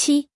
七。